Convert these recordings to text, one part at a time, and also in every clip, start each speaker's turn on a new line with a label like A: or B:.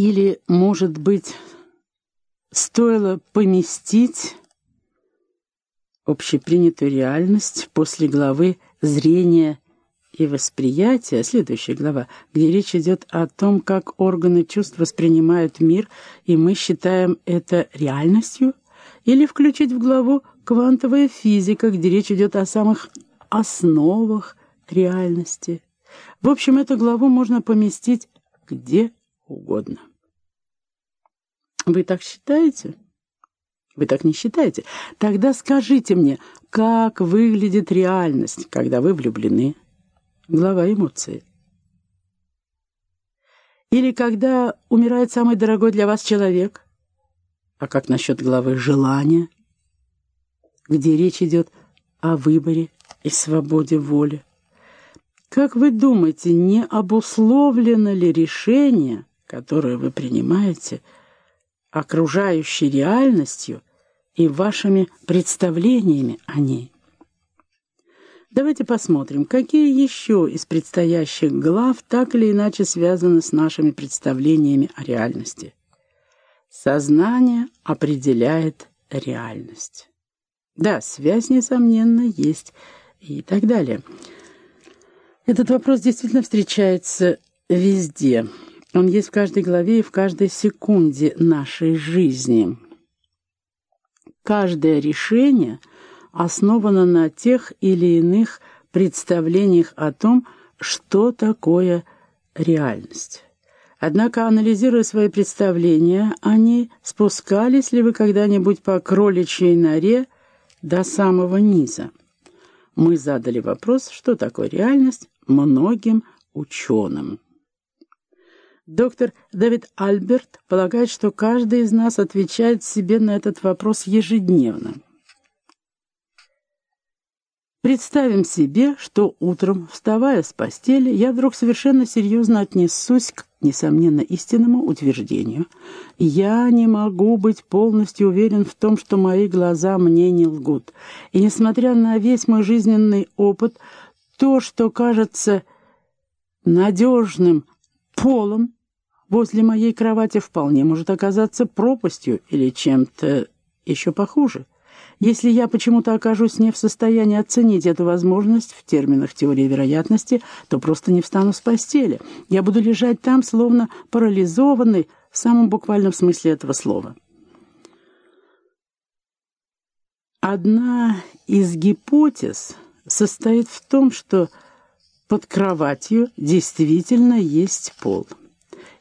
A: Или, может быть, стоило поместить общепринятую реальность после главы «Зрение и восприятие», следующая глава, где речь идет о том, как органы чувств воспринимают мир, и мы считаем это реальностью, или включить в главу «Квантовая физика», где речь идет о самых основах реальности. В общем, эту главу можно поместить где угодно. Вы так считаете? Вы так не считаете? Тогда скажите мне, как выглядит реальность, когда вы влюблены? Глава эмоции. Или когда умирает самый дорогой для вас человек? А как насчет главы желания, где речь идет о выборе и свободе воли? Как вы думаете, не обусловлено ли решение, которое вы принимаете, окружающей реальностью и вашими представлениями о ней? Давайте посмотрим, какие еще из предстоящих глав так или иначе связаны с нашими представлениями о реальности. Сознание определяет реальность. Да, связь, несомненно, есть и так далее. Этот вопрос действительно встречается везде. Он есть в каждой главе и в каждой секунде нашей жизни. Каждое решение основано на тех или иных представлениях о том, что такое реальность. Однако, анализируя свои представления, они спускались ли вы когда-нибудь по кроличьей норе до самого низа? Мы задали вопрос, что такое реальность, многим ученым. Доктор Дэвид Альберт полагает, что каждый из нас отвечает себе на этот вопрос ежедневно. Представим себе, что утром, вставая с постели, я вдруг совершенно серьезно отнесусь к, несомненно, истинному утверждению. Я не могу быть полностью уверен в том, что мои глаза мне не лгут. И несмотря на весь мой жизненный опыт, то, что кажется надежным полом возле моей кровати, вполне может оказаться пропастью или чем-то еще похуже. Если я почему-то окажусь не в состоянии оценить эту возможность в терминах теории вероятности, то просто не встану с постели. Я буду лежать там, словно парализованный, в самом буквальном смысле этого слова. Одна из гипотез — состоит в том, что под кроватью действительно есть пол.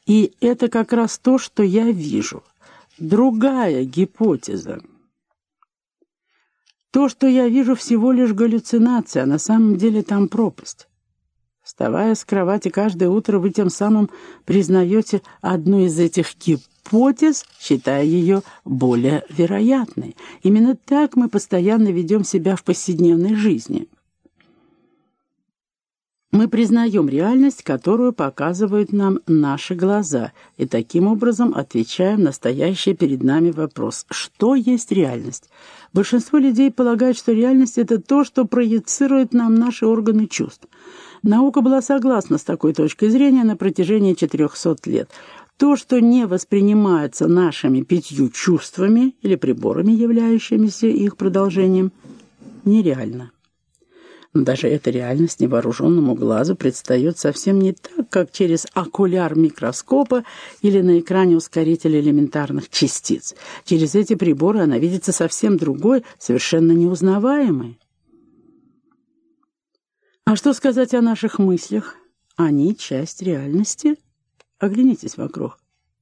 A: И это как раз то, что я вижу. Другая гипотеза. То, что я вижу, всего лишь галлюцинация, а на самом деле там пропасть. Вставая с кровати каждое утро, вы тем самым признаете одну из этих гипотез, считая ее более вероятной. Именно так мы постоянно ведем себя в повседневной жизни. Мы признаем реальность, которую показывают нам наши глаза, и таким образом отвечаем на стоящий перед нами вопрос «Что есть реальность?». Большинство людей полагают, что реальность — это то, что проецирует нам наши органы чувств. Наука была согласна с такой точкой зрения на протяжении 400 лет. То, что не воспринимается нашими пятью чувствами или приборами, являющимися их продолжением, нереально. Даже эта реальность невооруженному глазу предстает совсем не так, как через окуляр микроскопа или на экране ускорителя элементарных частиц. Через эти приборы она видится совсем другой, совершенно неузнаваемой. А что сказать о наших мыслях? Они часть реальности. Оглянитесь вокруг.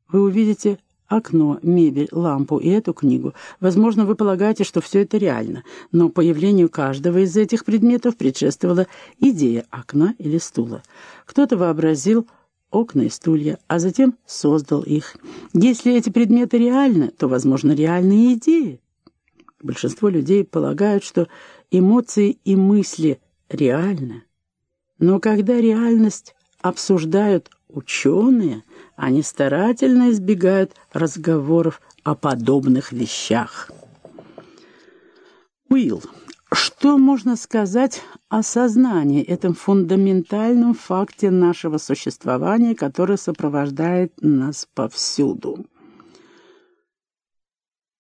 A: Вы увидите окно, мебель, лампу и эту книгу. Возможно, вы полагаете, что все это реально, но появлению каждого из этих предметов предшествовала идея окна или стула. Кто-то вообразил окна и стулья, а затем создал их. Если эти предметы реальны, то, возможно, реальные идеи. Большинство людей полагают, что эмоции и мысли реальны. Но когда реальность обсуждают ученые, они старательно избегают разговоров о подобных вещах. Уилл. Что можно сказать о сознании, этом фундаментальном факте нашего существования, который сопровождает нас повсюду?